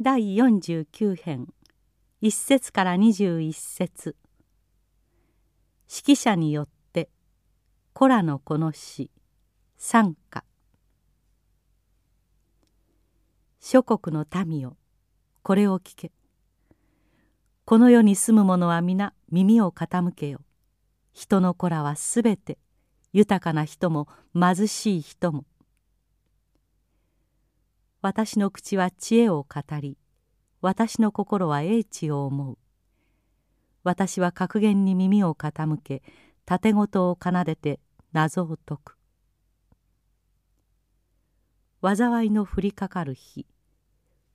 第49編。1節から21節。指揮者によって「コラのこの詩」賛歌諸国の民よこれを聞け。この世に住む者は皆耳を傾けよ。人の子らはすべて豊かな人も貧しい人も。私の口は知恵を語り私の心は英知を思う。私は格言に耳を傾け盾事を奏でて謎を解く。災いの降りかかる日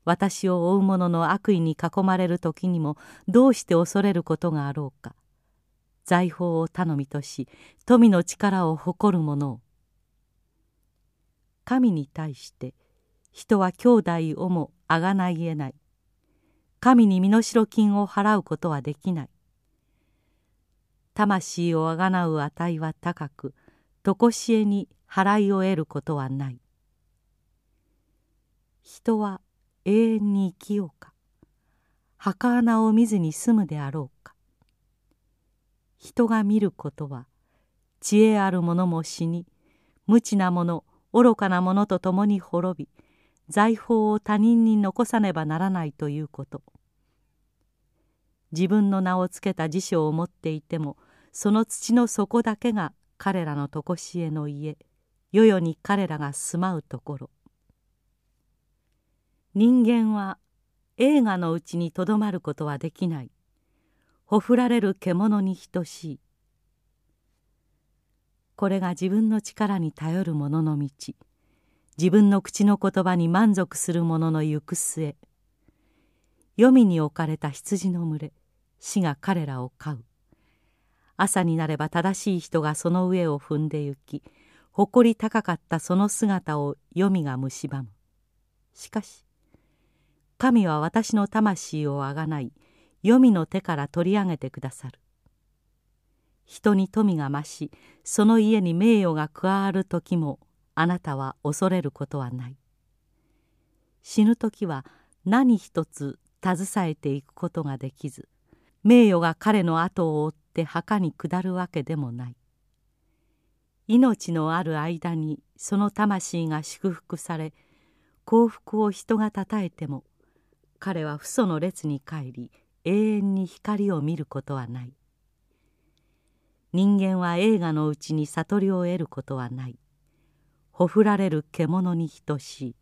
私を追う者の悪意に囲まれる時にもどうして恐れることがあろうか。財宝を頼みとし富の力を誇る者を。神に対して人は兄弟をもあがないえない。神に身代金を払うことはできない。魂をあがなう値は高く常しえに払いを得ることはない。人は永遠に生きようか。墓穴を見ずに済むであろうか。人が見ることは知恵ある者も死に無知な者愚かな者と共に滅び財宝を他人に残さねばならないということ。自分の名を付けた辞書を持っていてもその土の底だけが彼らの常しえの家。世々に彼らが住まうところ。人間は映画のうちにとどまることはできない。ほふられる獣に等しい。これが自分の力に頼る者の道。自分の口の言葉に満足する者の行く末。黄泉に置かれた羊の群れ死が彼らを飼う。朝になれば正しい人がその上を踏んで行き誇り高かったその姿を黄泉が蝕む。しかし神は私の魂をあがない黄泉の手から取り上げてくださる。人に富が増しその家に名誉が加わる時もあなたは恐れることはない。死ぬ時は何一つ携えていくことができず名誉が彼の後を追って墓に下るわけでもない。命のある間にその魂が祝福され幸福を人がたたえても彼は父祖の列に帰り永遠に光を見ることはない。人間は映画のうちに悟りを得ることはない。ほふられる獣に等しい。